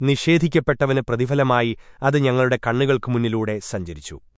നിഷേധിക്കപ്പെട്ടവന് പ്രതിഫലമായി അത് ഞങ്ങളുടെ കണ്ണുകൾക്ക് മുന്നിലൂടെ സഞ്ചരിച്ചു.